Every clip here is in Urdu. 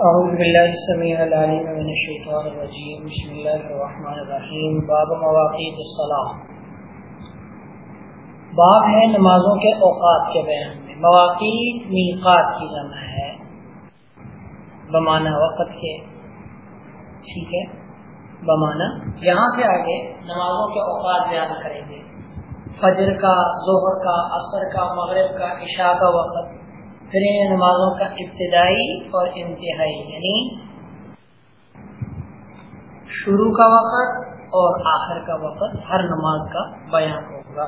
أعوذ بالله السميع العليم من الشيطان الرجيم. بسم الله الرحمن الرحيم. باب مواقيت الصلاة. باب ہے نمازوں کے اوقات کے بیان میں. مواقع میقات کی جمع ہے. بمانا وقت کے. ٹھیک ہے؟ بمانا. یہاں سے آگے نمازوں کے اوقات بیان کریں گے. فجر کا، ظہر کا، عصر کا، مغرب کا، عشاء کا وقت. پھر ان نمازوں کا ابتدائی اور انتہائی یعنی شروع کا وقت اور آخر کا وقت ہر نماز کا بیان ہوگا۔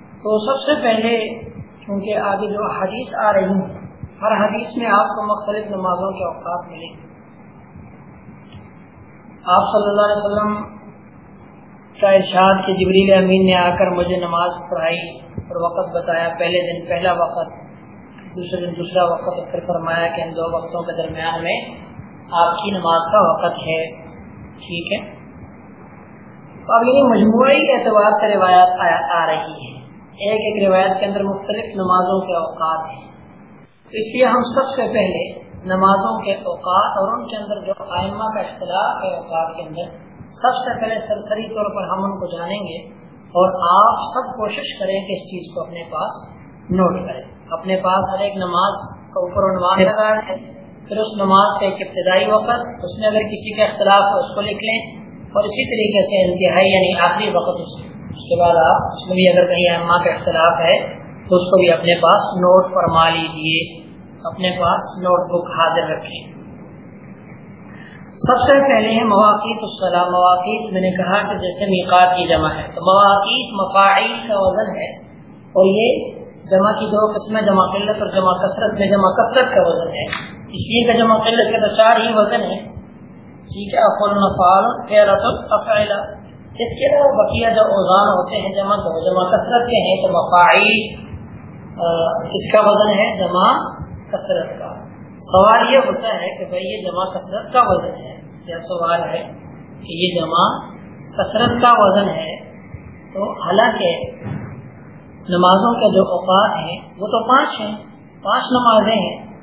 تو سب سے پہلے کیونکہ آگے جو حدیث آ رہی ہیں، ہر حدیث میں آپ کو مختلف نمازوں کے اوقات ملیں گے۔ آپ صلی اللہ علیہ وسلم کا ارشاد کہ جبریل امین نے آ کر مجھے نماز پڑھائی۔ اور وقت بتایا، پہلے دن پہلا وقت، دوسرے دن دوسرا وقت پھر فرمایا کہ ان دو وقتوں کے درمیان میں آپ کی نماز کا وقت ہے۔ ٹھیک ہے؟ اب یہ مجموعی اعتبار سے روایات آ رہی ہے ایک ایک روایت کے اندر مختلف نمازوں کے اوقات ہیں۔ اس لیے ہم سب سے پہلے نمازوں کے اوقات اور ان کے اندر جو آئمہ کا اختلاف ہے اوقات کے اندر، سب سے پہلے سرسری طور پر ہم ان کو جانیں گے۔ اور آپ سب کوشش کریں کہ اس چیز کو اپنے پاس نوٹ کریں۔ اپنے پاس ہر ایک نماز کا اوپر عنوان لگا ہے پھر اس نماز کا ایک ابتدائی وقت، اس میں اگر کسی کا اختلاف ہے اس کو لکھ لیں اور اسی طریقے سے انتہائی یعنی آخری وقت اس اس کے بعد آپ اس میں بھی اگر کہیں اما کا اختلاف ہے تو اس کو بھی اپنے پاس نوٹ فرما لیجیے اپنے پاس نوٹ بک حاضر رکھیں۔ سب سے پہلے ہے مواقع السلام مواقع میں نے کہا کہ جیسے میقات کی جمع ہے، تو مواقع مفاعیل کا وزن ہے، اور یہ جمع کی دو قسمیں، جمع قلت اور جمع کثرت میں جمع کثرت کا وزن ہے۔ اس لیے کہ جمع قلت کے تو چار ہی وزن ہے ٹھیک ہے افل نفال خیرت الفعلا اس کے علاوہ بقیہ جو اوزان ہوتے ہیں، جمع دو، جمع کثرت کے ہیں، تو مفاعیل اس کا وزن ہے جمع کثرت کا۔ سوال یہ ہوتا ہے کہ بھائی یہ جمع کثرت کا وزن ہے۔ یا سوال ہے کہ یہ جمع کثرت کا وزن ہے، تو حالانکہ نمازوں کے جو اوقات ہیں، وہ تو پانچ ہیں، پانچ نمازیں ہیں،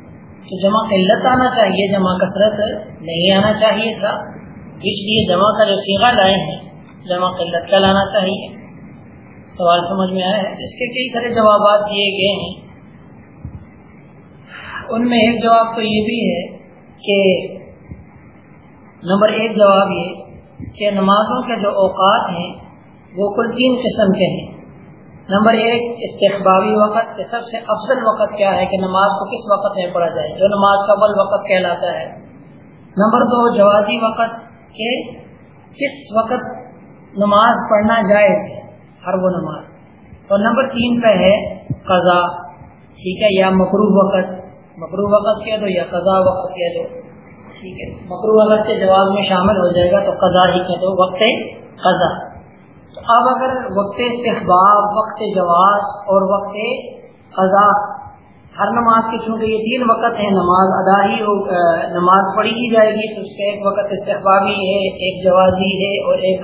تو جمع قلت آنا چاہیے، جمع کثرت نہیں آنا چاہیے تھا، اس لیے جمع کا جو سیگا لائے ہیں جمع قلت کا لانا چاہیے۔ سوال سمجھ میں آیا ہے؟ اس کے کئی سارے جوابات دیے گئے ہیں۔ ان میں ایک جواب تو یہ بھی ہے کہ نمبر ایک جواب یہ کہ نمازوں کے جو اوقات ہیں، وہ کل تین قسم کے ہیں۔ نمبر ایک استحبابی وقت، کہ سب سے افضل وقت کیا ہے، کہ نماز کو کس وقت میں پڑھا جائے، جو نماز کا وقت کہلاتا ہے۔ نمبر دو، جوازی وقت، کہ کس وقت نماز پڑھنا جائز ہے، ہر وہ نماز۔ اور نمبر تین پہ ہے قضا ٹھیک ہے، یا مقروع وقت۔ مکرو وقت کہہ دو یا قضا وقت کہہ دو۔ ٹھیک ہے۔ مکرو وقت سے جواز میں شامل ہو جائے گا تو قضا ہی کہہ دو وقت قضا۔ تو اب اگر وقت استحباب، وقت جواز اور وقت قضا، ہر نماز کے چونکہ یہ تین وقت ہیں، نماز ادا ہی ہو نماز پڑھی ہی جائے گی، تو اس کا ایک وقت استحبابی ہے، ایک جوازی ہے اور ایک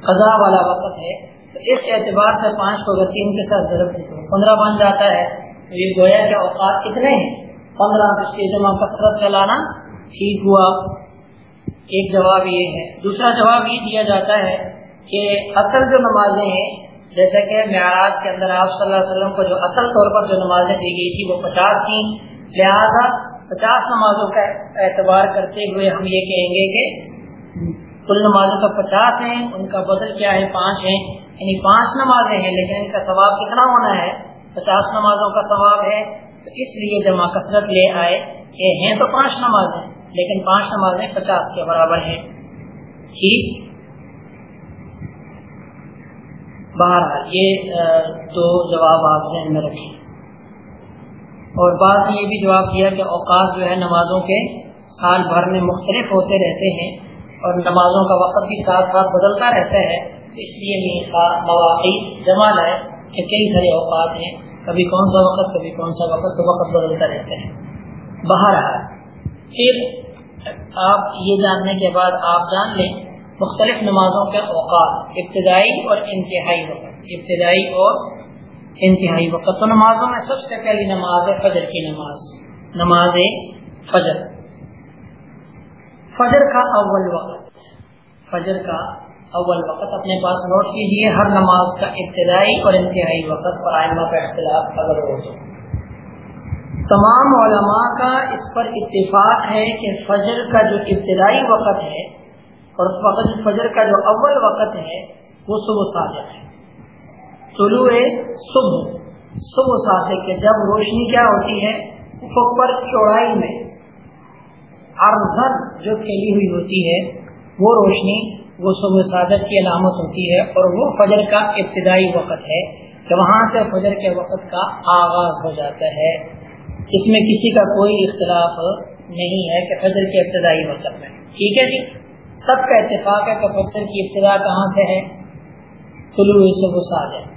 قضا والا وقت ہے۔ تو اس اعتبار سے پانچ کو اگر تین کے ساتھ ضرورت ہے تو پندرہ بن جاتا ہے۔ تو یہ گویا کے اوقات کتنے ہیں؟ پندرہ اس کی جمع کثرت چلانا ٹھیک ہوا۔ ایک جواب یہ ہے۔ دوسرا جواب یہ دیا جاتا ہے کہ اصل جو نمازیں ہیں جیسے کہ معراج کے اندر آپ صلی اللہ علیہ وسلم کو جو اصل طور پر جو نمازیں دی گئی تھی وہ پچاس تھیں۔ لہذا پچاس نمازوں کا اعتبار کرتے ہوئے ہم یہ کہیں گے کہ کل نمازوں کا پچاس ہیں، ان کا بدل کیا ہے؟ پانچ ہیں۔ یعنی پانچ نمازیں ہیں، لیکن ان کا ثواب کتنا ہونا ہے؟ پچاس نمازوں کا ثواب ہے۔ تو اس لیے جمع کثرت لے آئے کہ ہیں تو پانچ نمازیں۔ لیکن پانچ نمازیں پچاس کے برابر ہیں۔ ٹھیک؟ بہرحال، یہ دو جواب آپ ذہن میں رکھیں۔ اور بات یہ بھی جواب دیا کہ اوقات جو ہے نمازوں کے سال بھر میں مختلف ہوتے رہتے ہیں اور نمازوں کا وقت بھی ساتھ ساتھ بدلتا رہتا ہے۔ اس لیے مواقع جمع لائے کہ کئی سارے اوقات ہیں۔ کبھی کون سا وقت، کبھی کون سا وقت تو وقت بدلتا رہتے ہیں باہر پھر آپ یہ جاننے کے بعد آپ جان لیں، مختلف نمازوں کے اوقات، ابتدائی اور انتہائی وقت۔ ابتدائی اور انتہائی وقت۔ تو نمازوں میں سب سے پہلی نماز ہے فجر کی نماز۔ نماز فجر۔ فجر کا اول وقت۔ فجر کا اول وقت۔ اپنے پاس نوٹ کیجیے، ہر نماز کا ابتدائی اور انتہائی وقت۔ پر آئمہ کا اختلاف اگر ہو تو۔ تمام علماء کا اس پر اتفاق ہے کہ فجر کا جو ابتدائی وقت ہے اور فجر کا جو اول وقت ہے، وہ صبح صادق ہے۔ طلوع صبح صبح صادق کے جب روشنی کیا ہوتی ہے؟ پر چوڑائی میں۔ ارزن جو پھیلی ہوئی ہوتی ہے، وہ روشنی، وہ صبح صادق کی علامت ہوتی ہے اور وہ فجر کا ابتدائی وقت ہے۔ کہ وہاں سے فجر کے وقت کا آغاز ہو جاتا ہے۔ اس میں کسی کا کوئی اختلاف نہیں ہے کہ فجر کے ابتدائی وقت میں۔ ٹھیک ہے جی؟ سب کا اتفاق ہے کہ فجر کی ابتدا کہاں سے ہے؟ طلوع صبح صادق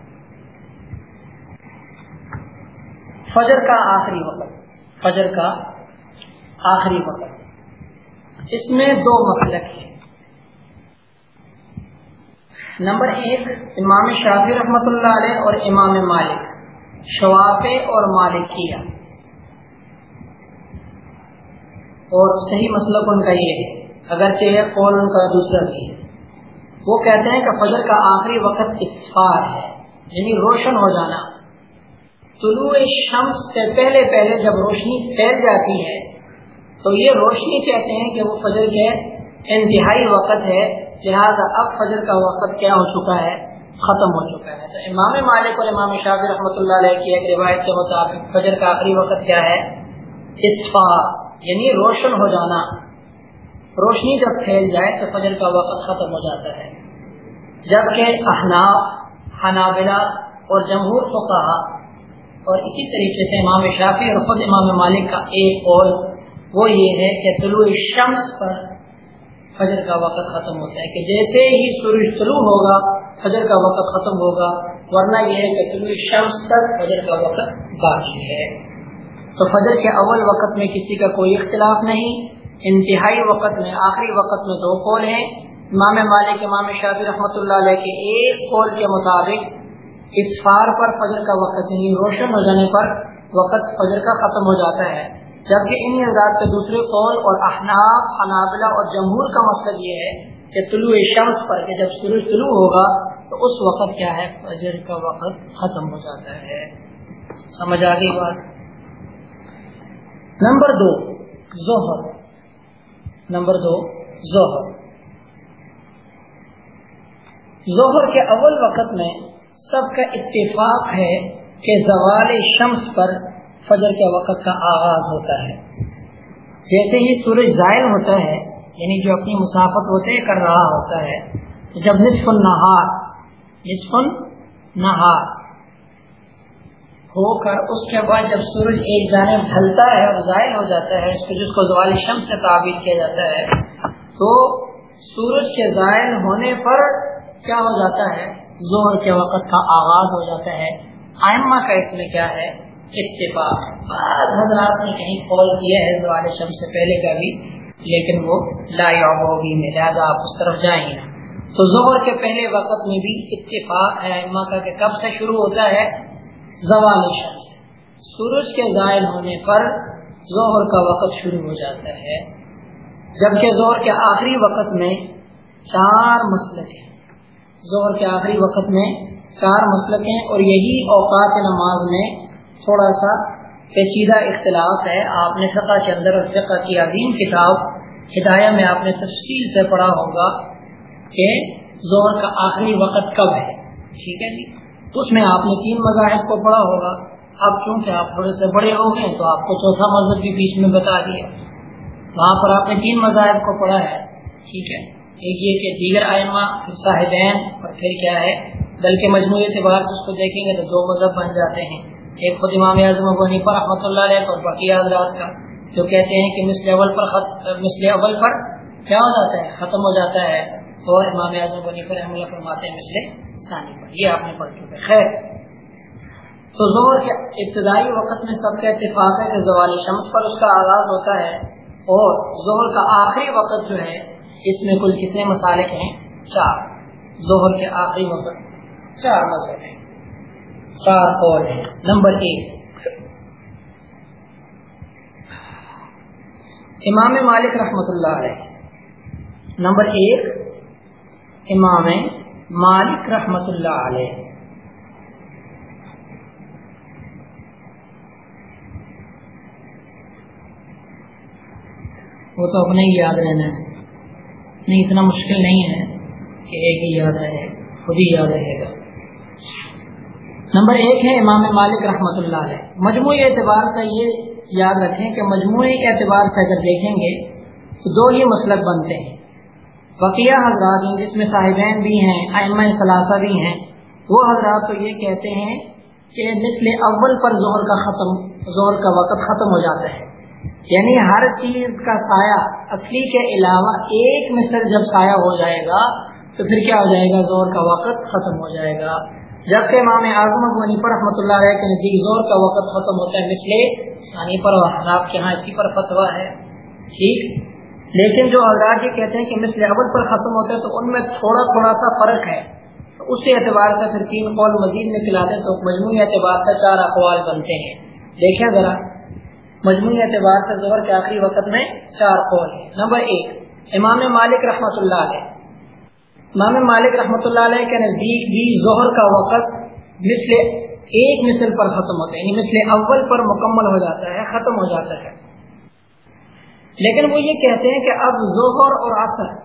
فجر کا آخری وقت۔ فجر کا آخری وقت۔ اس میں دو مسلک ہیں۔ نمبر ایک، امام شافی رحمۃ اللہ علیہ اور امام مالک شواف اور مالکیہ۔ اور صحیح مسلک ان کا یہ ہے اگرچہ قول ان کا دوسرا بھی ہے۔ وہ کہتے ہیں کہ فجر کا آخری وقت اسفار ہے یعنی روشن ہو جانا۔ طلوع شمس سے پہلے پہلے جب روشنی پھیل جاتی ہے، تو یہ روشنی کہتے ہیں کہ وہ فجر کے انتہائی وقت ہے، لہذا اب فجر کا وقت کیا ہو چکا ہے، ختم ہو چکا ہے۔ تو امام مالک اور امام شاہ رحمۃ اللہ علیہ کی ایک روایت کے مطابق فجر کا آخری وقت کیا ہے؟ اسفا یعنی روشن ہو جانا۔ روشنی جب پھیل جائے تو فجر کا وقت ختم ہو جاتا ہے۔ جبکہ احناف، حنابلہ اور جمہور کو کہا اور اسی طریقے سے امام شافی اور خود امام مالک کا ایک قول، وہ یہ ہے کہ طلوع شمس پر فجر کا وقت ختم ہوتا ہے۔ کہ جیسے ہی سورج طلوع ہوگا، فجر کا وقت ختم ہوگا، ورنہ یہ ہے کہ طلوع شمس تک فجر کا وقت باقی ہے۔ تو فجر کے اول وقت میں کسی کا کوئی اختلاف نہیں، انتہائی وقت میں، آخری وقت میں دو قول ہیں۔ امام مالک، امام شافی رحمۃ اللہ علیہ کے ایک قول کے مطابق اسفار پر فجر کا وقت یعنی روشن ہو جانے پر وقت فجر کا ختم ہو جاتا ہے۔ جبکہ ان حضرات کے دوسرے قول اور احناف، حنابلہ اور جمہور کا مقصد یہ ہے کہ طلوع شمس پر کہ جب سورج طلوع ہوگا تو اس وقت کیا ہے؟ فجر کا وقت ختم ہو جاتا ہے۔ سمجھ آ گئی بات؟ نمبر دو ظہر نمبر دو ظہر ظہر کے اول وقت میں سب کا اتفاق ہے کہ زوال شمس پر فجر کے وقت کا آغاز ہوتا ہے۔ جیسے ہی سورج زائل ہوتا ہے یعنی جو اپنی مسافت ہوتے کر رہا ہوتا ہے جب نصف النہار نصف النہار ہو کر اس کے بعد جب سورج ایک جانب ڈھلتا ہے اور زائل ہو جاتا ہے، اس کو جس کو زوال شمس سے تعبیر کیا جاتا ہے، تو سورج کے زائل ہونے پر کیا ہو جاتا ہے؟ زہر کے وقت کا آغاز ہو جاتا ہے۔ آئمہ کا اس میں کیا ہے؟ اتفاق۔ بعض حضرات نے کہیں قول کیا ہے زوال شم سے پہلے کا بھی، لیکن وہ لا ہوگی میں لہٰذا آپ اس طرف جائیں تو زہر کے پہلے وقت میں بھی اتفاق ہے۔ آئمہ کا کہ کب سے شروع ہوتا ہے؟ زوال شم سے سورج کے زائل ہونے پر زہر کا وقت شروع ہو جاتا ہے، جبکہ زہر کے آخری وقت میں چار مسلک ہیں۔ ظہر کے آخری وقت میں چار مسلک ہیں اور یہی اوقات نماز میں تھوڑا سا پیچیدہ اختلاف ہے۔ آپ نے فقہ کے اندر اور فقہ کی عظیم کتاب، ہدایہ میں آپ نے تفصیل سے پڑھا ہوگا کہ زہر کا آخری وقت کب ہے۔ ٹھیک ہے جی؟ اس میں آپ نے تین مذاہب کو پڑھا ہوگا۔ اب چونکہ آپ تھوڑے سے بڑے ہو گئے تو آپ کو چوتھا مذہب بھی بیچ میں بتا دیا۔ وہاں پر آپ نے تین مذاہب کو پڑھا ہے۔ ٹھیک ہے۔ ایک یہ کہ دیگر آئمہ صاحبین، اور پھر کیا ہے؟ بلکہ مجموعی اعتبار سے اس کو دیکھیں گے تو دو مذہب بن جاتے ہیں۔ ایک خود امام اعظم ابو حنیفہ رحمۃ اللہ علیہ اور بقیہ حضرات کا، جو کہتے ہیں کہ مثل اول پر خط، مثل اول پر کیا ہو جاتا ہے؟ ختم ہو جاتا ہے۔ اور امام اعظم ابو حنیفہ رحمۃ اللہ فرماتے ہیں مثل ثانی پر. یہ آپ نے پڑھ چکے. خیر. تو زہر کے ابتدائی وقت میں سب کا اتفاق ہے کہ زوال شمس پر اس کا آغاز ہوتا ہے اور زہر کا آخری وقت جو ہے، اس میں کل کتنے مسالک ہیں؟ چار. ظہر کے آخری وقت. چار مذہب ہیں. چار قول ہیں. نمبر ایک. امام مالک رحمۃ اللہ علیہ. نمبر ایک. امام مالک رحمۃ اللہ علیہ۔ وہ تو اپنے ہی یاد رہنا ہے۔ نہیں، اتنا مشکل نہیں ہے کہ ایک ہی یاد رہے، خود ہی یاد رہے گا۔ نمبر ایک ہے امام مالک رحمۃ اللہ علیہ۔ مجموعی اعتبار کا یہ یاد رکھیں کہ مجموعی اعتبار سے اگر دیکھیں گے تو دو ہی مسلک بنتے ہیں۔ بقیہ حضرات ہیں، جس میں صاحبین بھی ہیں، ائمہ ثلاثہ بھی ہیں۔ وہ حضرات تو یہ کہتے ہیں کہ مثل اول پر زہر کا ختم، زہر کا وقت ختم ہو جاتا ہے۔ یعنی ہر چیز کا سایہ اصلی کے علاوہ ایک مثل جب سایہ ہو جائے گا، تو پھر کیا ہو جائے گا؟ زور کا وقت ختم ہو جائے گا۔ جبکہ امام اعظم غنی پر رحمۃ اللہ علیہ کے نزدیک زور کا وقت ختم ہوتا ہے، مثل ثانی پر آپ کے یہاں اسی پر فتوا ہے۔ ٹھیک؟ لیکن جو حضرات یہ کہتے ہیں کہ مثل اول پر ختم ہوتا ہے تو ان میں تھوڑا تھوڑا سا فرق ہے۔ اس اعتبار سے پھر تین قول مزید نکلاتے تو مجموعی اعتبار سے چار اقوال بنتے ہیں۔ دیکھیں ذرا۔ مجموعی اعتبار سے زہر کے آخری وقت میں چار قول ہیں۔ نمبر ایک، امام مالک رحمۃ اللہ علیہ۔ امام مالک رحمۃ اللہ علیہ کے نزدیک بھی ظہر کا وقت مثل ایک مثل پر ختم ہوتا ہے یعنی مثل اول پر مکمل ہو جاتا ہے، ختم ہو جاتا ہے۔ لیکن وہ یہ کہتے ہیں کہ اب ظہر اور عصر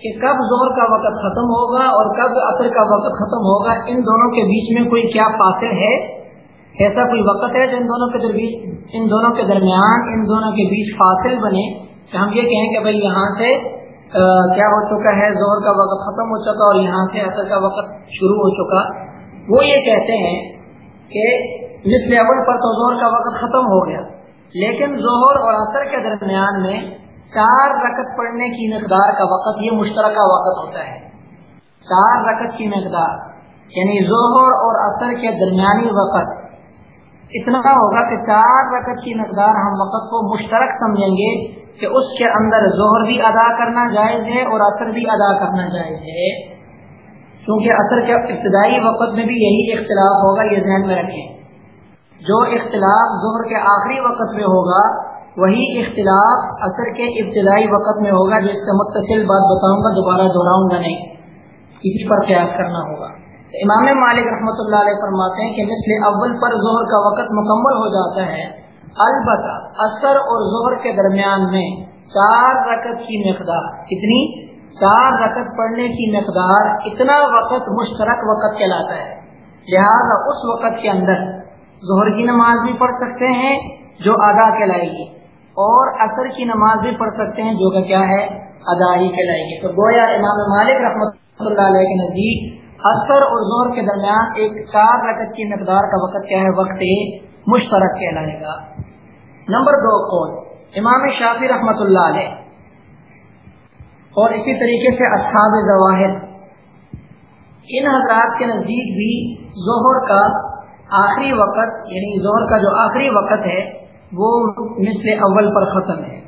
کہ کب ظہر کا وقت ختم ہوگا اور کب عصر کا وقت ختم ہوگا، ان دونوں کے بیچ میں کوئی کیا فاصل ہے؟ ایسا کوئی وقت ہے جو ان دونوں کے درمیان، ان دونوں کے درمیان، ان دونوں کے بیچ فاصل بنے؟ کہ ہم یہ کہیں کہ بھائی یہاں سے کیا ہو چکا ہے؟ زہر کا وقت ختم ہو چکا اور یہاں سے اثر کا وقت شروع ہو چکا۔ وہ یہ کہتے ہیں کہ جس اول پر تو زہر کا وقت ختم ہو گیا۔ لیکن زہر اور اثر کے درمیان میں چار رکت پڑھنے کی مقدار کا وقت، یہ مشترکہ وقت ہوتا ہے۔ چار رکت کی مقدار یعنی زہر اور اثر کے درمیانی وقت۔ اتنا ہوگا کہ چار رکت کی مقدار ہم وقت کو مشترک سمجھیں گے کہ اس کے اندر زہر بھی ادا کرنا جائز ہے اور اثر بھی ادا کرنا جائز ہے۔ کیونکہ اثر کے ابتدائی وقت میں بھی یہی اختلاف ہوگا، یہ ذہن میں رکھیں۔ جو اختلاف زہر کے آخری وقت میں ہوگا، وہی اختلاف اثر کے ابتدائی وقت میں ہوگا جس سے متصل بات بتاؤں گا، دوبارہ دہراؤں گا نہیں۔ کسی پر قیاس کرنا ہوگا۔ امام مالک رحمۃ اللہ علیہ فرماتے ہیں کہ مثل اول پر زہر کا وقت مکمل ہو جاتا ہے۔ البتہ اثر اور ظہر کے درمیان میں چار رکت کی مقدار، کتنی؟ چار رکت پڑھنے کی مقدار اتنا وقت مشترک وقت کہلاتا ہے۔ لہذا اس وقت کے اندر ظہر کی نماز بھی پڑھ سکتے ہیں، جو ادا کہلائے گی اور اثر کی نماز بھی پڑھ سکتے ہیں، جو کہ کیا ہے، ادا ہی کہلائے گی تو گویا امام مالک رحمۃ اللہ علیہ کے نزدیک اثر اور زہر کے درمیان ایک چار رکت کی مقدار کا وقت کیا ہے، وقت مشترک کہلائے گا۔ نمبر دو، کون؟ امام شافی رحمت اللہ علیہ۔ اور اسی طریقے سے اصحاب ظواہر ان حضرات کے نزدیک بھی ظہر کا آخری وقت یعنی ظہر کا جو آخری وقت ہے، وہ مثل اول پر ختم ہے۔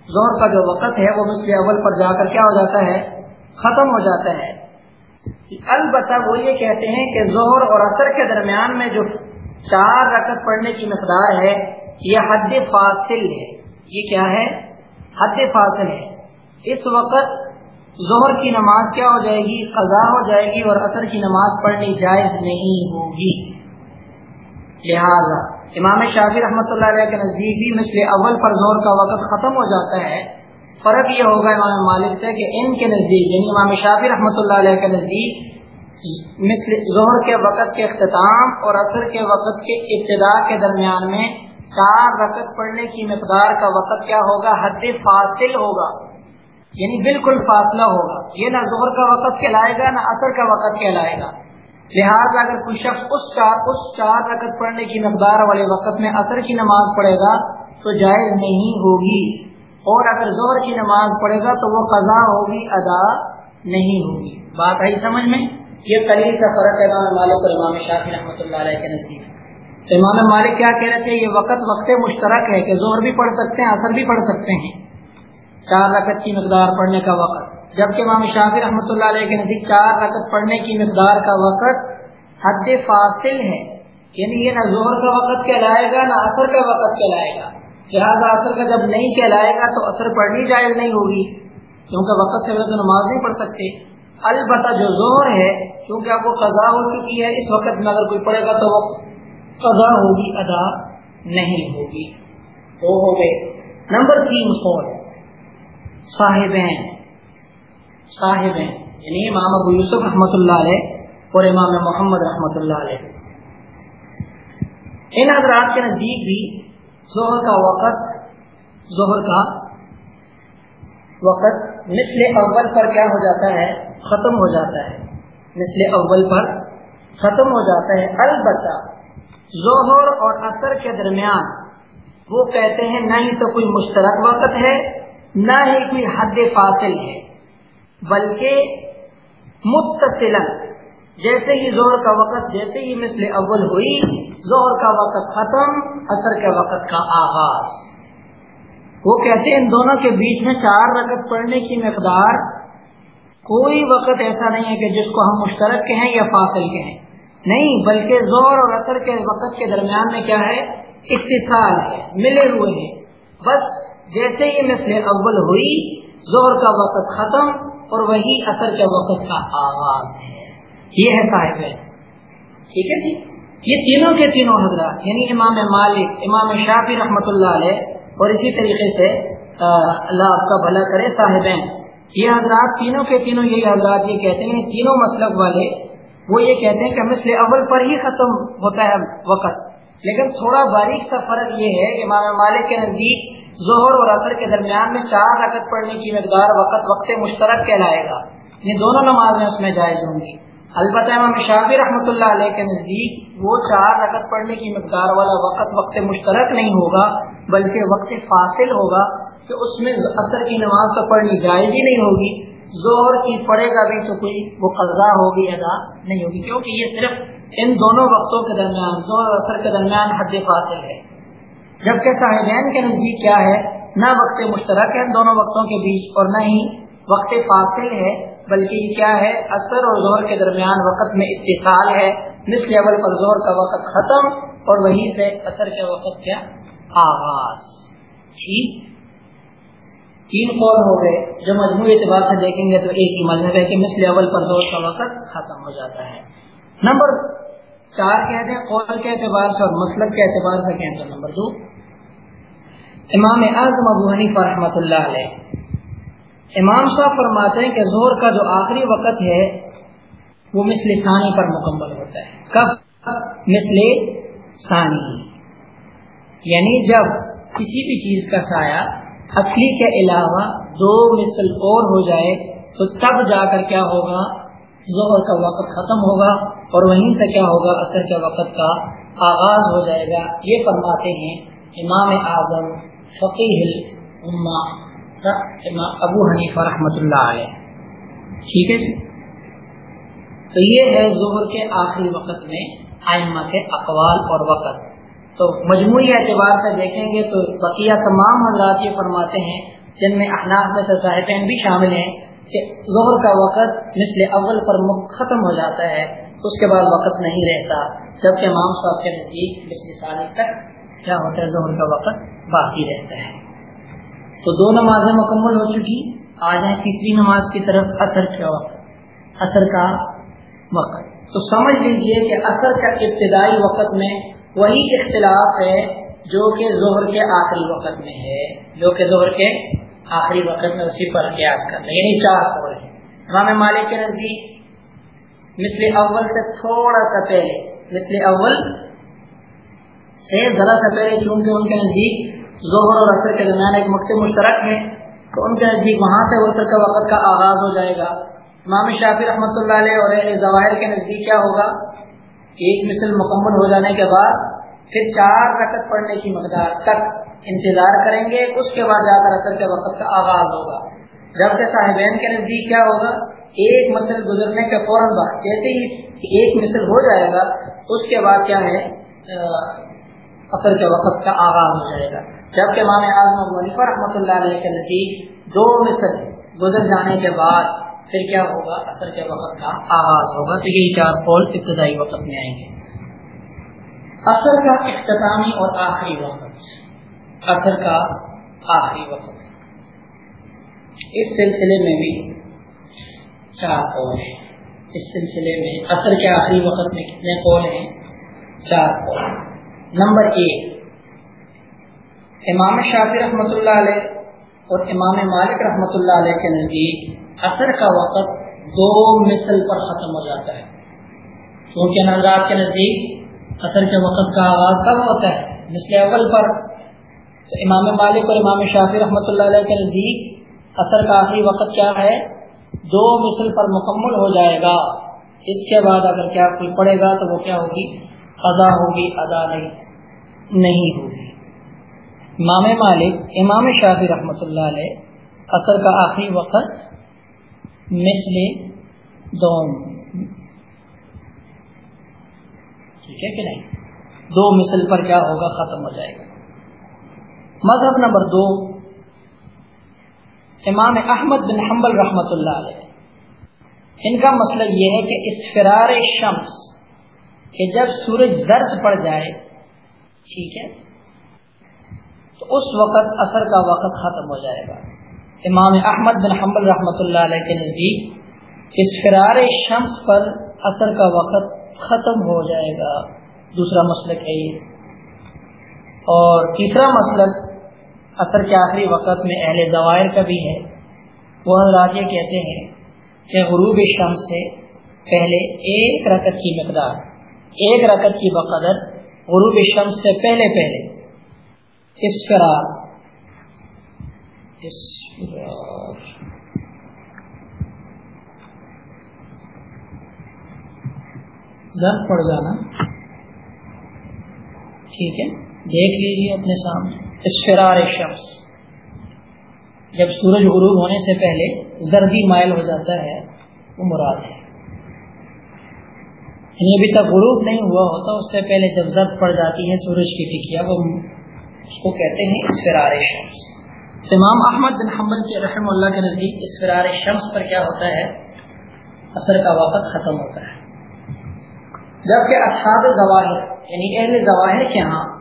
ظہر کا جو وقت ہے، وہ مثل اول پر جا کر کیا ہو جاتا ہے؟ ختم ہو جاتا ہے۔ البتہ وہ یہ کہتے ہیں کہ ظہر اور اثر کے درمیان میں جو چار رقط پڑھنے کی مقدار ہے، یہ حد فاصل ہے۔ یہ کیا ہے؟ حد فاصل ہے۔ اس وقت ظہر کی نماز کیا ہو جائے گی؟ قضا ہو جائے گی اور اثر کی نماز پڑھنی جائز نہیں ہوگی۔ لہذا امام شافی رحمۃ اللہ علیہ کے نزدیک بھی مثل اول پر زہر کا وقت ختم ہو جاتا ہے، فرق یہ ہوگا امام مالک سے کہ ان کے نزدیک یعنی امام شافی رحمۃ اللہ علیہ کے نزدیک، مثل ظہر کے وقت کے اختتام اور اثر کے وقت کے ابتدا کے درمیان میں چار رقط پڑھنے کی مقدار کا وقت کیا ہوگا؟ حد فاصل ہوگا۔ یعنی بالکل فاصلہ ہوگا۔ یہ نہ ظہر کا وقت کہلائے گا، نہ اثر کا وقت کہلائے گا۔ لہٰذا اگر کوئی شخص اس چار اس چار رقط پڑھنے کی مقدار والے وقت میں اثر کی نماز پڑھے گا، تو جائز نہیں ہوگی۔ اور اگر زہر کی نماز پڑھے گا، تو وہ قضا ہوگی، ادا نہیں ہوگی۔ بات آئی سمجھ میں؟ یہ کلی کا فرق ہے، امام مالک اور امام شافی رحمۃ اللہ علیہ کے نزدیک۔ تو امام مالک کیا کہہ رہے تھے؟ یہ وقت وقت مشترک ہے کہ زور بھی پڑھ سکتے ہیں اثر بھی پڑھ سکتے ہیں۔ چار رکت کی مقدار پڑھنے کا وقت۔ جبکہ امام شافی رحمۃ اللہ علیہ کے نزدیک چار رکت پڑھنے کی مقدار کا وقت حد فاصل ہے۔ یعنی یہ نہ زہر کا وقت کہلائے گا، نہ اثر کا وقت کہلائے گا۔ لہٰذا اثر کا جب نہیں کہلائے گا تو اثر پڑھنی جائز نہیں ہوگی، کیونکہ وقت سے تو نماز نہیں پڑھ سکتے۔ البتہ جو زہر ہے، کیونکہ اب وہ قضا ہو چکی ہے، اس وقت میں اگر کوئی پڑھے گا تو وہ قضا ہوگی، ادا نہیں ہوگی۔ وہ ہو گئے۔ نمبر تین قول صاحبین صاحبین یعنی امام ابو یوسف رحمۃ اللہ علیہ اور امام محمد رحمۃ اللہ علیہ. ان حضرات کے نزدیک بھی ظہر کا وقت ظہر کا وقت مثل اول پر کیا ہو جاتا ہے؟ ختم ہو جاتا ہے. مثل اول پر ختم ہو جاتا ہے. البتہ ظہر اور اثر کے درمیان وہ کہتے ہیں، نہ ہی تو کوئی مشترک وقت ہے، نہ ہی کوئی حد فاصل ہے. بلکہ متصل جیسے ہی زور کا وقت، جیسے ہی مثل اول ہوئی زور کا وقت ختم اثر کے وقت کا آغاز۔ وہ کہتے ہیں ان دونوں کے بیچ میں چار رکعت پڑھنے کی مقدار، کوئی وقت ایسا نہیں ہے کہ جس کو ہم مشترک کہیں یا فاصل کہیں۔ نہیں، بلکہ زور اور اثر کے وقت کے درمیان میں کیا ہے؟ اتصال ہے، ملے ہوئے ہیں۔ بس جیسے ہی مثل اول ہوئی زور کا وقت ختم اور وہی اثر کے وقت کا آغاز ہے۔ یہ ہے صاحب ٹھیک ہے جی؟ یہ تینوں کے تینوں حضرات یعنی امام مالک، امام شافی رحمۃ اللہ علیہ، اور اسی طریقے سے اللہ آپ کا بھلا کرے صاحبین۔ یہ حضرات تینوں کے تینوں یہ حضرات یہ کہتے ہیں، تینوں مسلک والے۔ وہ یہ کہتے ہیں کہ مثل اول پر ہی ختم ہوتا ہے وقت۔ لیکن تھوڑا باریک سا فرق یہ ہے کہ امام مالک کے نزدیک ظہر اور اثر کے درمیان میں چار رکعت پڑھنے کی مقدار وقت وقت مشترک کہلائے گا۔ یہ دونوں نمازیں اس میں جائز ہوں گی۔ البتہ امام شافی رحمۃ اللہ علیہ کے نزدیک وہ چار رکعت پڑھنے کی مقدار والا وقت وقت مشترک نہیں ہوگا، بلکہ وقت فاصل ہوگا کہ اس میں اثر کی نماز تو پڑھنی جائز ہی نہیں ہوگی زہر کی پڑھے گا بھی تو کوئی وہ قضا ہوگی، ادا نہیں ہوگی، کیونکہ یہ صرف ان دونوں وقتوں کے درمیان زہر اور اثر کے درمیان حد فاصل ہے۔ جبکہ صاحبین کے نزدیک کیا ہے؟ نہ وقت مشترک ہے دونوں وقتوں کے بیچ اور نہ ہی وقت فاصل ہے، بلکہ یہ کیا ہے؟ اثر اور زہر کے درمیان وقت میں اتصال ہے۔ جس لیول پر زہر کا وقت ختم اور وہی سے اثر کے وقت کیا؟ آغاز۔ ٹھیک؟ تین قول ہو گئے۔ جو مجموعی اعتبار سے دیکھیں گے تو ایک ہی مذہب ہے کہ مثل اول پر زور کا وقت ختم ہو جاتا ہے۔ نمبر چار کہتے ہیں، قول کے اعتبار سے اور مسلک کے اعتبار سے کہتے ہیں نمبر دو۔ امام اعظم ابو حنیفہ رحمۃ اللہ علیہ۔ امام صاحب فرماتے ہیں کہ زہر کا جو آخری وقت ہے، وہ مثل ثانی پر مکمل ہوتا ہے۔ کب؟ مثل ثانی۔ یعنی جب کسی بھی چیز کا سایہ اصلی کے علاوہ دو مثل اور ہو جائے، تو تب جا کر کیا ہوگا؟ زہر کا وقت ختم ہوگا اور وہیں سے کیا ہوگا؟ اثر کے وقت کا آغاز ہو جائے گا۔ یہ فرماتے ہیں امام اعظم فقیح ابو حنیفہ رحمۃ اللہ علیہ۔ ٹھیک ہے جی؟ تو یہ ہے ظہر کے آخری وقت میں آئمہ کے اقوال اور وقت۔ تو مجموعی اعتبار سے دیکھیں گے تو بقیہ تمام حضرات یہ فرماتے ہیں، جن میں احناف میں سے صاحبین بھی شامل ہیں، کہ ظہر کا وقت مثل اول پر ختم ہو جاتا ہے، اس کے بعد وقت نہیں رہتا، جبکہ امام صاحب کے نزدیک مثل سال تک کیا ہوتا ہے ظہر کا وقت؟ باقی رہتا ہے۔ تو دو نمازیں مکمل ہو چکی آ جائیں تیسری نماز کی طرف اثر کیا وقت اثر کا وقت۔ تو سمجھ لیجیے کہ اثر کا ابتدائی وقت میں وہی اختلاف ہے جو کہ ظہر کے آخری وقت میں ہے، جو کہ ظہر کے آخری وقت میں اسی پر قیاس کرنا یعنی چار قول ہے امام مالک کے نزدیک مثل اول سے تھوڑا سا پہلے، مثل اول سے ذرا سا پہلے چونکہ ان کے نزدیک ظہر اور اثر کے درمیان ایک مکتب مشترک ہے تو ان کے نزدیک وہاں سے اثر کا وقت کا آغاز ہو جائے گا۔ امام شافی رحمۃ اللہ علیہ اور ظواہر کے نزدیک کیا ہوگا؟ ایک مثل مکمل ہو جانے کے بعد پھر چار رکعت پڑھنے کی مقدار تک انتظار کریں گے، اس کے بعد جا کر اثر کے وقت کا آغاز ہوگا۔ جبکہ صاحبین کے نزدیک کیا ہوگا؟ ایک مسل گزرنے کے فوراً بعد، جیسے ہی ایک مثل ہو جائے گا، اس کے بعد کیا ہے؟ اثر کے وقت کا آغاز ہو جائے گا۔ جبکہ امام اعظم ونیفا رحمۃ اللہ علیہ کے نزدیک دو مثل گزر جانے کے بعد پھر کیا ہوگا؟ اثر کے وقت کا آغاز ہوگا۔ تو یہی چار پول ابتدائی وقت میں آئیں گے۔ اثر کا اختتامی اور آخری وقت۔ اثر کا آخری وقت۔ اس سلسلے میں بھی چار قول ہیں۔ اس سلسلے میں اثر کے آخری وقت میں کتنے قول ہیں؟ چار قول۔ نمبر ایک۔ امام شافی رحمۃ اللہ علیہ اور امام مالک رحمۃ اللہ علیہ کے نزدیک اثر کا وقت دو مثل پر ختم ہو جاتا ہے۔ کیونکہ نظرات کے نزدیک اثر کے وقت کا آغاز کب ہوتا ہے مثل اول پر۔ تو امام مالک اور امام شافی رحمۃ اللہ علیہ کے نزدیک اثر کا آخری وقت کیا ہے؟ دو مثل پر مکمل ہو جائے گا۔ اس کے بعد اگر کیا کوئی پڑے گا تو وہ کیا ہوگی؟ ادا ہوگی، ادا نہیں نہیں ہوگی۔ امام مالک، امام شافی رحمۃ اللہ علیہ اثر کا آخری وقت مثل دوم ٹھیک ہے کہ نہیں؟ دو مثل پر کیا ہوگا ختم ہو جائے گا۔ مذہب نمبر دو، امام احمد بن حنبل رحمۃ اللہ علیہ۔ ان کا مسئلہ یہ ہے کہ اس فرار شمس، کہ جب سورج زرد پڑ جائے، ٹھیک ہے اس وقت اثر کا وقت ختم ہو جائے گا۔ امام احمد بن حنبل رحمۃ اللہ علیہ کے نزدیک اس فرار شمس پر اثر کا وقت ختم ہو جائے گا۔ دوسرا مسلک ہے یہ۔ اور تیسرا مسلک اثر کے آخری وقت میں اہل دوائر کا بھی ہے۔ وہ حضرات یہ کہتے ہیں کہ غروب شمس سے پہلے ایک رکت کی مقدار، ایک رکت کی بقدر غروب شمس سے پہلے پہلے۔ اس پڑ جانا۔ ٹھیک ہے۔ دیکھ لیجیے اپنے سامنے۔ اسفرار شمس۔ جب سورج غروب ہونے سے پہلے زردی مائل ہو جاتا ہے، وہ مراد ہے۔ یعنی ابھی تک غروب نہیں ہوا ہوتا، اس سے پہلے جب زرد پڑ جاتی ہے سورج کی ٹکیا وہ کو کہتے ہیں اسفرار شمس۔ امام احمد بن حمل کے رحم اللہ کے نزدیک اسفرار شمس پر کیا ہوتا ہے؟ اثر کا وقت ختم ہوتا ہے۔ جبکہ اصحاب ظواہر یعنی اہل ظواہر کے ہاں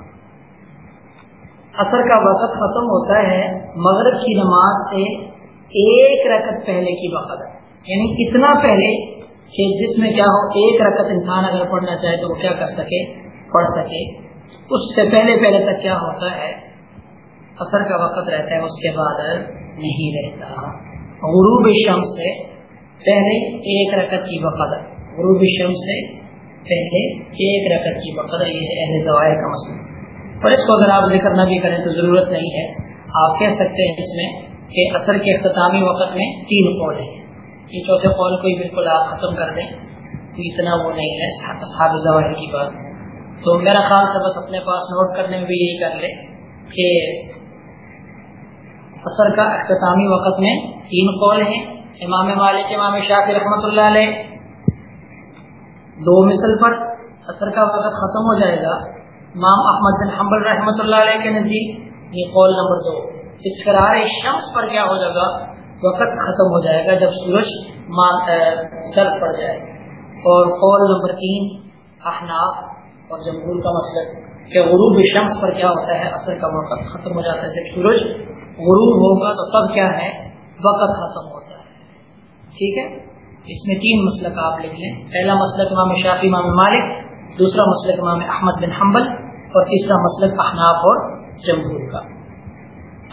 اثر کا وقت ختم ہوتا ہے مغرب کی نماز سے ایک رکت پہلے کی وقت۔ یعنی اتنا پہلے کہ جس میں کیا ہو، ایک رکت انسان اگر پڑھنا چاہے تو وہ کیا کر سکے؟ پڑھ سکے۔ اس سے پہلے پہلے تک کیا ہوتا ہے؟ اثر کا وقت رہتا ہے، اس کے بعد نہیں رہتا۔ غروب شمس سے پہلے ایک رکت کی وقت۔ غروب شمس سے پہلے ایک رکعت کی بقدر یہ ہے اہل ضوائر کا مسئلہ۔ اور اس کو اگر آپ ذکر نہ بھی کریں تو ضرورت نہیں ہے۔ آپ کہہ سکتے ہیں اس میں کہ اثر کے اختتامی وقت میں تین قول ہیں۔ یہ چوتھے قول کو ہی بالکل آپ ختم کر دیں تو اتنا وہ نہیں ہے صحاب ظواہر کی بات۔ تو میرا خیال تھا بس اپنے پاس نوٹ کرنے میں بھی یہی کر لیں کہ اثر کا اختتامی وقت میں تین قول ہیں۔ امام مالک، امام شاہ رحمۃ اللہ علیہ۔ دو مثل پر اثر کا وقت ختم ہو جائے گا۔ امام احمد بن حنبل رحمۃ اللہ علیہ کے نزدیک یہ قول نمبر دو۔ اس قرار شمس پر کیا ہو جائے گا؟ وقت ختم ہو جائے گا جب سورج سر پڑ جائے۔ گا اور قول نمبر تین، احناف۔ اور جمہور کا مسئلہ کہ غروب شمس پر کیا ہوتا ہے اثر کا وقت ختم ہو جاتا ہے، جب سورج غروب ہوگا تو تب کیا ہے؟ وقت ختم ہوتا ہے۔ ٹھیک ہے؟ اس میں تین مسلک آپ لکھ لیں۔ پہلا مسلک امام شافی امام مالک، دوسرا مسلک امام احمد بن حنبل، اور تیسرا مسلک احناف اور جمہور کا۔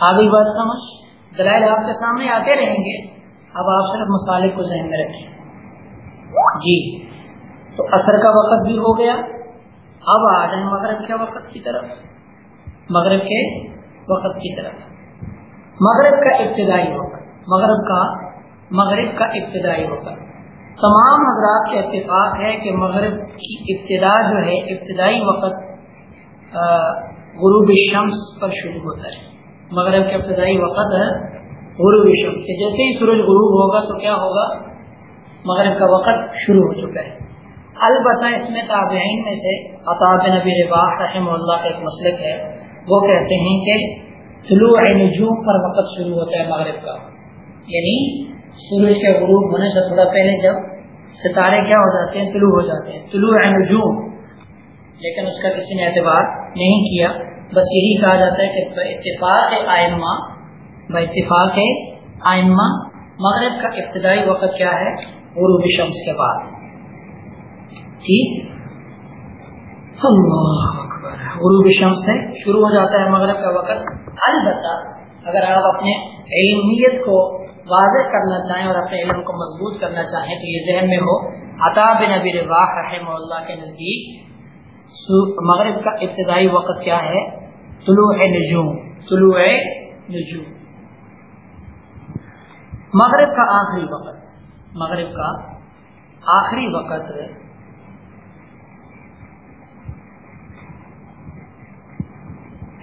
آگے بات سمجھ؟ دلائل آپ کے سامنے آتے رہیں گے۔ اب آپ صرف مسالے کو ذہن میں رکھیں۔ جی تو اثر کا وقت بھی ہو گیا۔ اب آ جائیں مغرب کے وقت کی طرف۔ مغرب کے وقت کی طرف۔ مغرب کا ابتدائی وقت۔ مغرب کا مغرب کا ابتدائی وقت۔ تمام حضرات کا اتفاق ہے کہ مغرب کی ابتدا جو ہے، ابتدائی وقت غروب شمس پر شروع ہوتا ہے۔ مغرب کا ابتدائی وقت ہے غروب شمس۔ جیسے ہی سورج غروب ہوگا تو کیا ہوگا؟ مغرب کا وقت شروع ہو چکا ہے۔ البتہ اس میں تابعین میں سے عطاب نبی رباح رحم اللہ کا ایک مسلک ہے۔ وہ کہتے ہیں کہ طلوع نجوم پر وقت شروع ہوتا ہے مغرب کا۔ یعنی سورج کے غروب ہونے سے تھوڑا پہلے جب ستارے کیا ہو جاتے ہیں، طلوع ہو جاتے ہیں۔ طلوع نجوم۔ لیکن اس کا کسی نے اعتبار نہیں کیا۔ بس یہی کہا جاتا ہے کہ اتفاق آئمہ ب اتفاق آئمہ مغرب کا ابتدائی وقت کیا ہے؟ غروب شمس کے بعد۔ ٹھیک غروب شمس سے شروع ہو جاتا ہے مغرب کا وقت۔ البتہ اگر آپ اپنے علمیت کو واضح کرنا چاہیں اور اپنے علم کو مضبوط کرنا چاہیں تو یہ ذہن میں ہو۔ عطا بن نبی واہ رحم اللہ کے نزدیک مغرب کا ابتدائی وقت کیا ہے؟ طلوع نجوم۔ طلوع نجوم۔ مغرب کا آخری وقت۔ مغرب کا آخری وقت۔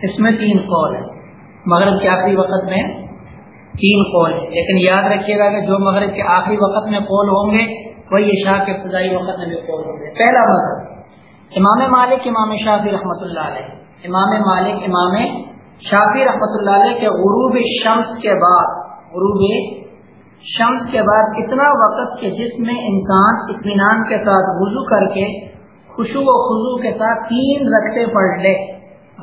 اس میں تین قول ہے مغرب کے آخری وقت میں تین قول ہے لیکن یاد رکھیے گا کہ جو مغرب کے آخری وقت میں قول ہوں گے، وہی شاہ کے ابتدائی وقت میں بھی قول ہوں گے۔ پہلا مذہب امام مالک، امام شافی رحمۃ اللہ علیہ۔ امام مالک، امام شافی رحمۃ اللہ علیہ کے غروب شمس کے بعد، غروب شمس کے بعد اتنا وقت کہ جس میں انسان اطمینان کے ساتھ وضو کر کے خوشو و خزو کے ساتھ تین رکھتے پڑھ لے۔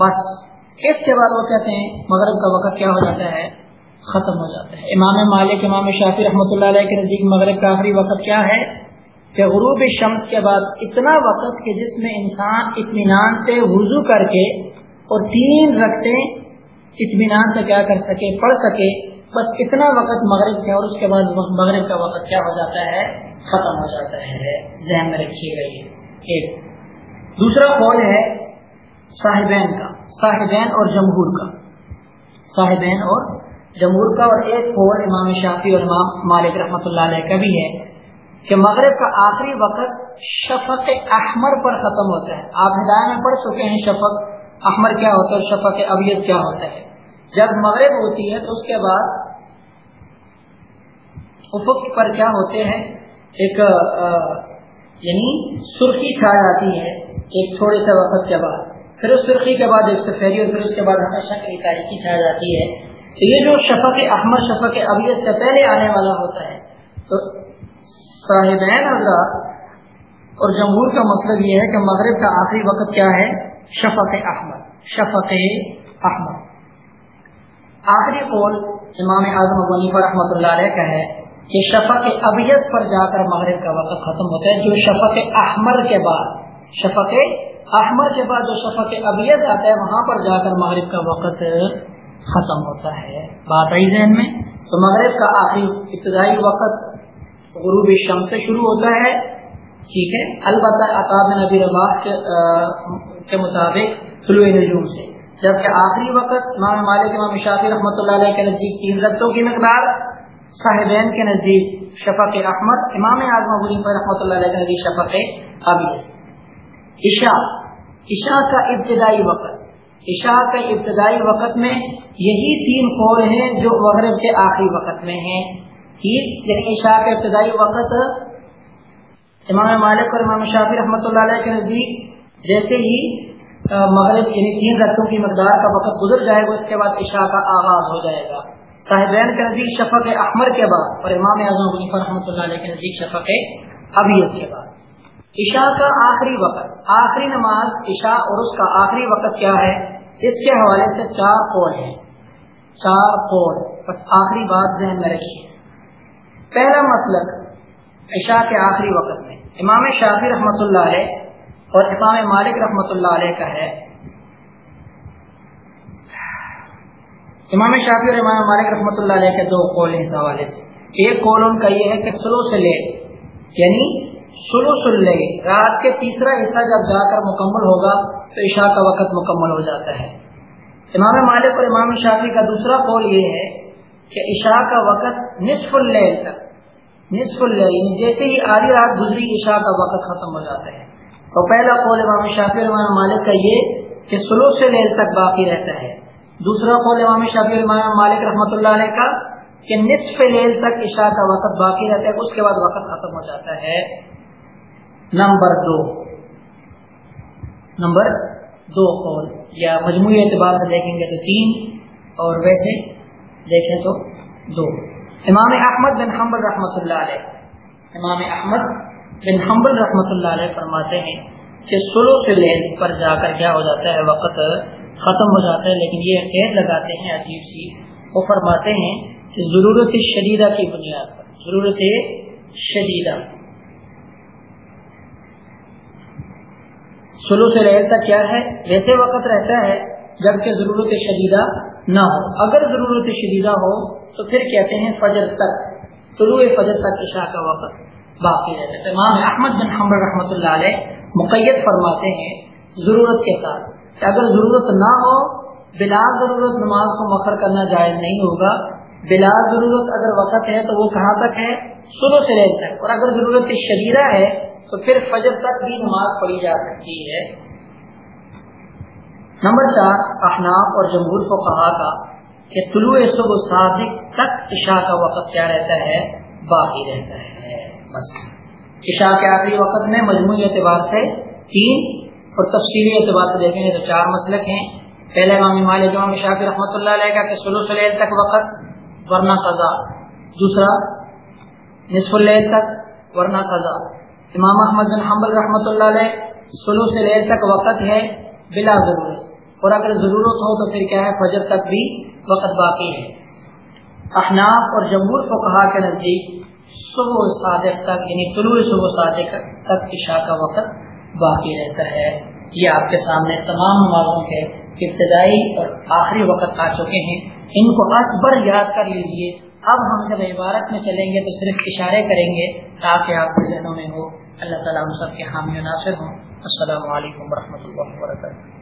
بس۔ اس کے بعد وہ کہتے ہیں، مغرب کا وقت کیا ہو جاتا ہے؟ ختم ہو جاتا ہے۔ امام مالک، امام شافی رحمۃ اللہ علیہ کے نزدیک مغرب کا آخری وقت کیا ہے؟ کہ غروب شمس کے بعد اتنا وقت کہ جس میں انسان اطمینان سے وضو کر کے اور تین رکھتے اطمینان سے کیا کر سکے، پڑھ سکے، بس اتنا وقت مغرب کے اور اس کے بعد مغرب کا وقت کیا ہو جاتا ہے؟ ختم ہو جاتا ہے۔ ذہن میں رکھیے گا یہ ایک۔ دوسرا قول ہے صاحبین کا، صاحبین اور جمہور کا۔ صاحبین اور جمہور کا اور ایک قول امام شافی اور امام مالک رحمۃ اللہ علیہ کا بھی ہے کہ مغرب کا آخری وقت شفق احمر پر ختم ہوتا ہے۔ آپ ہدایت میں پڑھ چکے ہیں شفق احمر کیا ہوتا ہے اور شفق ابیت کیا ہوتا ہے۔ جب مغرب ہوتی ہے تو اس کے بعد افق پر کیا ہوتے ہیں؟ ایک یعنی سرخی چھا جاتی ہے، ایک تھوڑے سے وقت کے بعد۔ پھر اس سرخی کے بعد ایک سفیدی اور پھر اس کے بعد ہمیشہ کی تاریخی چھا جاتی ہے تو یہ جو شفق احمد، شفق ابیت سے پہلے آنے والا ہوتا ہے، تو صاحبین حضرات اور جمہور کا مطلب یہ ہے کہ مغرب کا آخری وقت کیا ہے؟ شفق احمد شفق احمد۔ آخری قول امام اعظم ابنیفا رحمۃ اللہ علیہ کا ہے کہ شفق ابیت پر جا کر مغرب کا وقت ختم ہوتا ہے، جو شفق احمر کے بعد، شفق احمر کے بعد جو شفق ابیت آتا ہے، وہاں پر جا کر مغرب کا وقت ختم ہوتا ہے، بات آئی ذہن میں۔ تو مغرب کا آخری ابتدائی وقت غروب شم سے شروع ہوتا ہے۔ ٹھیک ہے؟ البتہ اقاب نبی رباح کے مطابق طلوع نجوم سے۔ جبکہ آخری وقت امام مالک، امام شافی رحمۃ اللہ علیہ کے نزدیک تین رقطوں کی مقدار، صاحبین کے نزدیک شفق احمد، امام اعظم رحمۃ اللہ علیہ کے نزدیک شفق ابھی عشاء. عشاء کا ابتدائی وقت. عشاء کا ابتدائی وقت میں یہی تین قول ہیں جو مغرب کے آخری وقت میں ہیں. ٹھیک؟ یعنی عشاء کا ابتدائی وقت امام مالک اور امام شافی رحمۃ اللہ علیہ کے نزدیک، جیسے ہی مغرب یعنی تین رقطوں کی مقدار کا وقت گزر جائے گا، اس کے بعد عشاء کا آغاز ہو جائے گا. صاحبین کے نزدیک شفق احمر کے بعد، اور امام اعظم رحمۃ اللہ علیہ کے نزدیک شفق ابھی اس کے بعد. عشاء کا آخری وقت. آخری نماز عشاء اور اس کا آخری وقت کیا ہے؟ اس کے حوالے سے چار قول ہیں۔ چار قول۔ بس آخری بات ذہن میں رکھیے۔ پہلا مسلک عشاء کے آخری وقت میں۔ امام شافی رحمۃ اللہ علیہ اور امام مالک رحمۃ اللہ علیہ کا ہے۔ امام شافی اور امام مالک رحمۃ اللہ علیہ کے دو قول اس حوالے سے۔ ایک قول ان کا یہ ہے کہ سلو سے لے یعنی سلو سن رات کے تیسرا حصہ جب جا کر مکمل ہوگا تو عشاء کا وقت مکمل ہو جاتا ہے۔ امام مالک اور امام شافی کا دوسرا قول یہ ہے کہ عشاء کا وقت نصف اللیل تک۔ نصف اللیل یعنی جیسے ہی آدھی رات گزری، عشاء کا وقت ختم ہو جاتا ہے۔ تو پہلا قول امام شافی اور امام مالک کا یہ کہ سلو سے لیل تک باقی رہتا ہے۔ دوسرا قول امام شافی اور امام مالک رحمۃ اللہ علیہ کا کہ نصف لیل تک عشاء کا وقت باقی رہتا ہے، اس کے بعد وقت ختم ہو جاتا ہے۔ نمبر دو۔ نمبر دو قول یا مجموعی اعتبار سے دیکھیں گے تو تین، اور ویسے دیکھیں تو دو۔ امام احمد بن حمبل رحمۃ اللہ علیہ، امام احمد بن حمبل رحمۃ اللہ علیہ فرماتے ہیں کہ سلو سے لین پر جا کر کیا ہو جاتا ہے؟ وقت ختم ہو جاتا ہے، لیکن یہ قید لگاتے ہیں عجیب سی۔ وہ فرماتے ہیں کہ ضرورت شدیدہ کی بنیاد پر، ضرورت شدیدہ۔ سلو سے رہتا کیا ہے؟ ویسے وقت رہتا ہے جبکہ ضرورت شدیدہ نہ ہو۔ اگر ضرورت شدیدہ ہو تو پھر کہتے ہیں فجر تک، طلوع فجر تک عشاء کا وقت باقی رہتا ہے۔ امام احمد بن حمر رحمۃ اللہ علیہ مقید فرماتے ہیں ضرورت کے ساتھ کہ اگر ضرورت نہ ہو بلا ضرورت نماز کو مکر کرنا جائز نہیں ہوگا۔ بلا ضرورت اگر وقت ہے تو وہ کہاں تک ہے؟ سلو سے لے تک اور اگر ضرورت شدیدہ ہے تو پھر فجر تک بھی نماز پڑھی جا سکتی ہے۔ نمبر چار، احناف اور جمہور کو کہا تھا کہ طلوع صبح صادق تک عشاء کا وقت کیا رہتا ہے؟ باقی رہتا ہے۔ بس۔ عشاء کے آخری وقت میں مجموعی اعتبار سے تین اور تفصیلی اعتبار سے دیکھیں گے تو چار مسلک ہیں۔ پہلے امام مالک، امام شافی رحمۃ اللہ علیہ کا کہ سلو سلیل تک وقت، ورنہ قضا دوسرا، نصف اللیل تک، ورنہ قضا امام احمد بن حمل رحمۃ اللہ علیہ سلو سے لیل تک وقت ہے بلا ضرورت۔ اور اگر ضرورت ہو تو پھر کیا ہے؟ فجر تک بھی وقت باقی ہے۔ احناف اور جمہور کو کہا کہ نزدیک صبح صادق تک یعنی طلوع صبح صادق تک عشاء کا وقت باقی رہتا ہے۔ یہ آپ کے سامنے تمام نمازوں کے ابتدائی اور آخری وقت آ چکے ہیں۔ ان کو اکبر یاد کر لیجیے۔ اب ہم جب عبارت میں چلیں گے تو صرف اشارے کریں گے تاکہ آپ کے ذہنوں میں ہو۔ اللہ تعالیٰ ہم سب کے حامی ناصر ہوں۔ السلام علیکم ورحمۃ اللہ وبرکاتہ۔